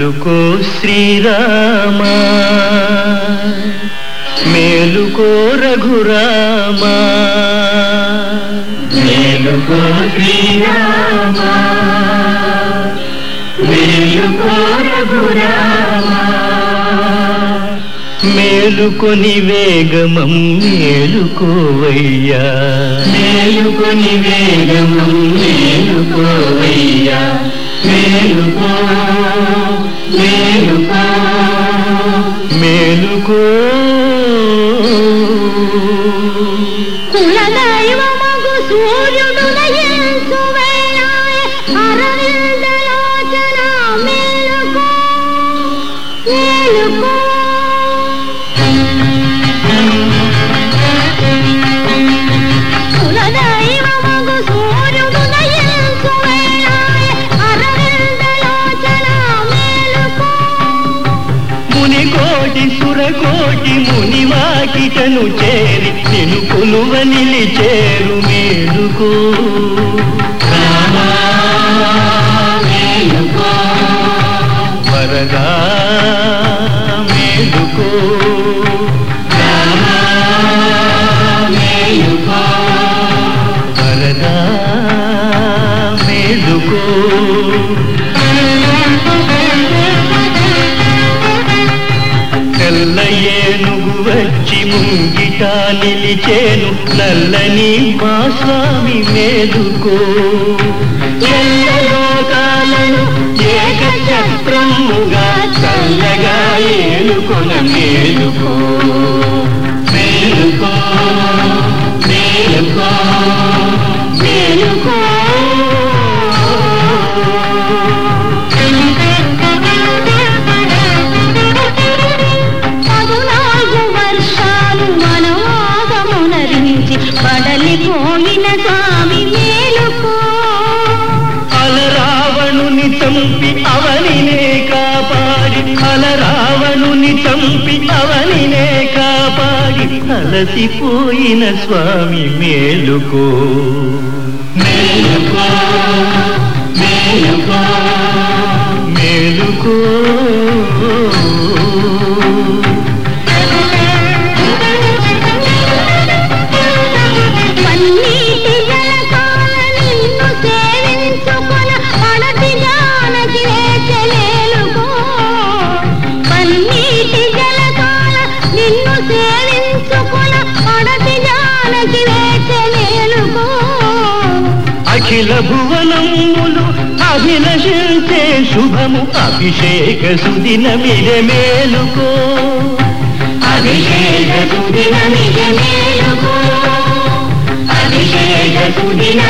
మేలుకో శ్రీరామా మేలుకో రఘురామా. మేలుకో శ్రీరామా మేలుకో రఘురామా. మేలుకొని వేగమం మేలుకోవయ్యా మేలుకొని వేగము మేలుకోవయ్యా మేలుకో మేలుకో. మేలుకో. కులదైవమగు సూర్యుడు అరవిందలోచన మేలుకో మేలుకో మునికోటి మునివాకిటను చేరి నేను కొలువ నిలిచేరు మేలుకో. వరగా మేలుకో. వచ్చి ముంగిట నిలిచేను నల్లని మా స్వామి మేలుకో. ఎల్లలోకాలను ఏక చక్రముగా చల్లగా ఏలుకొన మేలుకో. పడలిపోయిన స్వామి మేలుకో. అలరావణుని చంపి అవనినే కాపాడి. అలరావణుని చంపి అవనినే కాపాడి. అలసిపోయిన స్వామి మేలుకో మేలుకో. మేలుకో. మేలుకో. పన్నీటి జలకాల నిన్ను సేవించుకొన పడతి జానకి వేచలేలుకో అఖిల భువనములు అభిలషించే శుభము అభిషేక సుదినమిద మేలుకో అభిషేక సుదిన నిజ మేలుకో అభిషేక సుదిన